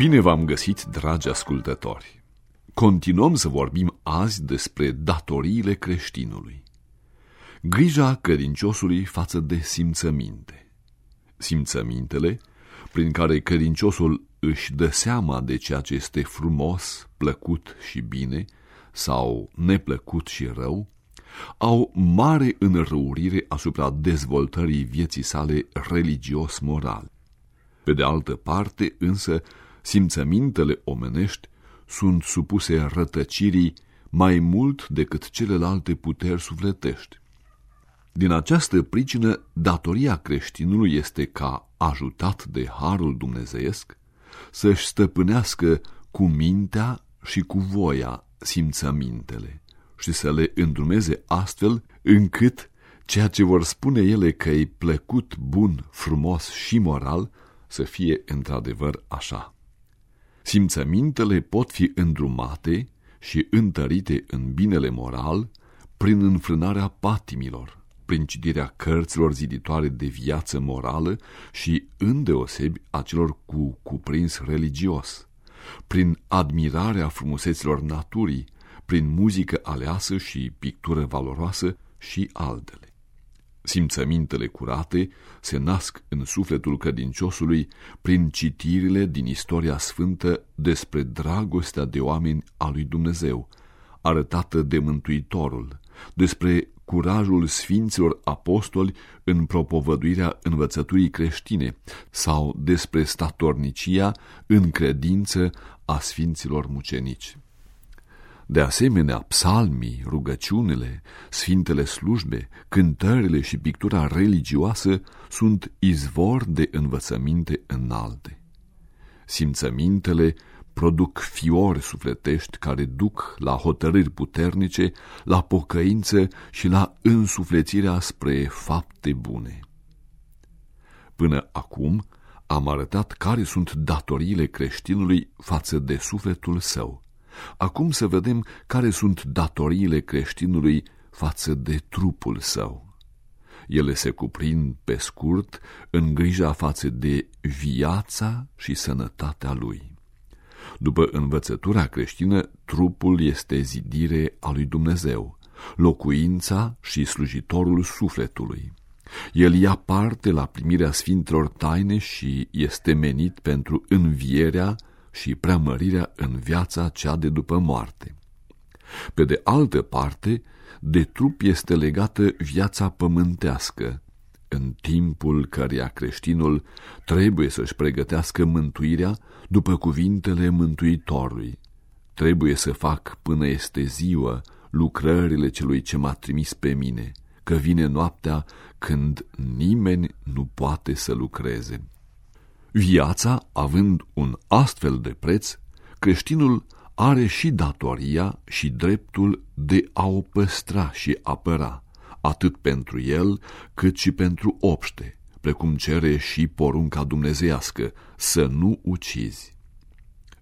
Bine v-am găsit, dragi ascultători! Continuăm să vorbim azi despre datoriile creștinului. Grija credinciosului față de simțăminte. Simțămintele, prin care credinciosul își dă seama de ceea ce este frumos, plăcut și bine, sau neplăcut și rău, au mare înrăurire asupra dezvoltării vieții sale religios-moral. Pe de altă parte, însă, simțămintele omenești sunt supuse rătăcirii mai mult decât celelalte puteri sufletești. Din această pricină, datoria creștinului este ca, ajutat de harul dumnezeiesc, să-și stăpânească cu mintea și cu voia simțămintele și să le îndrumeze astfel încât ceea ce vor spune ele că e plăcut, bun, frumos și moral să fie într-adevăr așa. Simțămintele pot fi îndrumate și întărite în binele moral prin înfrânarea patimilor, prin citirea cărților ziditoare de viață morală și îndeosebi a celor cu cuprins religios, prin admirarea frumuseților naturii, prin muzică aleasă și pictură valoroasă și altele. Simțămintele curate se nasc în sufletul credinciosului prin citirile din istoria sfântă despre dragostea de oameni a lui Dumnezeu, arătată de Mântuitorul, despre curajul sfinților apostoli în propovăduirea învățăturii creștine sau despre statornicia în credință a sfinților mucenici. De asemenea, psalmii, rugăciunile, sfintele slujbe, cântările și pictura religioasă sunt izvor de învățăminte înalte. Simțămintele produc fiori sufletești care duc la hotărâri puternice, la pocăință și la însuflețirea spre fapte bune. Până acum am arătat care sunt datoriile creștinului față de sufletul său. Acum să vedem care sunt datoriile creștinului față de trupul său. Ele se cuprind pe scurt în grija față de viața și sănătatea lui. După învățătura creștină, trupul este zidire a lui Dumnezeu, locuința și slujitorul sufletului. El ia parte la primirea sfintelor taine și este menit pentru învierea și preamărirea în viața cea de după moarte. Pe de altă parte, de trup este legată viața pământească, în timpul căreia creștinul trebuie să-și pregătească mântuirea după cuvintele Mântuitorului. Trebuie să fac până este ziua lucrările celui ce m-a trimis pe mine, că vine noaptea când nimeni nu poate să lucreze. Viața, având un astfel de preț, creștinul are și datoria și dreptul de a o păstra și apăra, atât pentru el cât și pentru obște, precum cere și porunca dumnezeiască, să nu ucizi.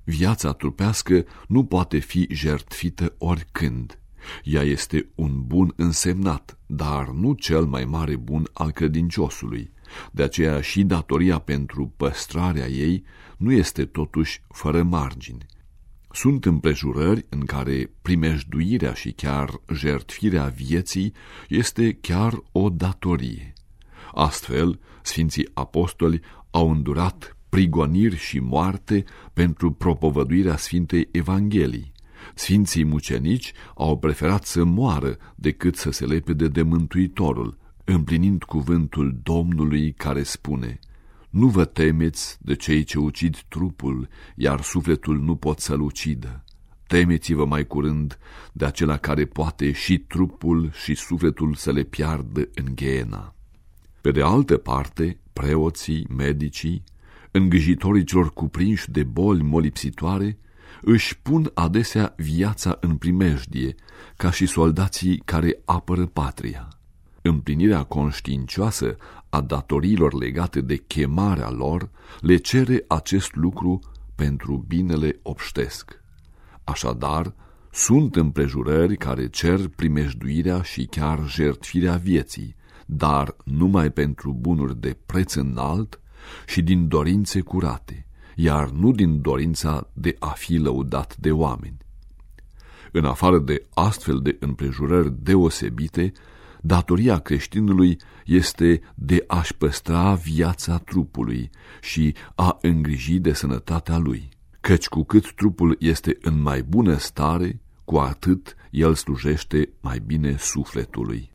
Viața trupească nu poate fi jertfită oricând. Ea este un bun însemnat, dar nu cel mai mare bun al credinciosului, de aceea și datoria pentru păstrarea ei nu este totuși fără margini. Sunt împrejurări în care primejduirea și chiar jertfirea vieții este chiar o datorie. Astfel, Sfinții Apostoli au îndurat prigoniri și moarte pentru propovăduirea Sfintei Evangheliei. Sfinții mucenici au preferat să moară decât să se lepede de Mântuitorul, împlinind cuvântul Domnului care spune Nu vă temeți de cei ce ucid trupul, iar sufletul nu pot să-l ucidă. Temeți-vă mai curând de acela care poate și trupul și sufletul să le piardă în gheena. Pe de altă parte, preoții, medicii, îngrijitorii celor cuprinși de boli molipsitoare, își pun adesea viața în primejdie, ca și soldații care apără patria. Împlinirea conștiincioasă a datoriilor legate de chemarea lor le cere acest lucru pentru binele obștesc. Așadar, sunt împrejurări care cer primejduirea și chiar jertfirea vieții, dar numai pentru bunuri de preț înalt și din dorințe curate, iar nu din dorința de a fi lăudat de oameni. În afară de astfel de împrejurări deosebite, datoria creștinului este de a-și păstra viața trupului și a îngriji de sănătatea lui, căci cu cât trupul este în mai bună stare, cu atât el slujește mai bine sufletului.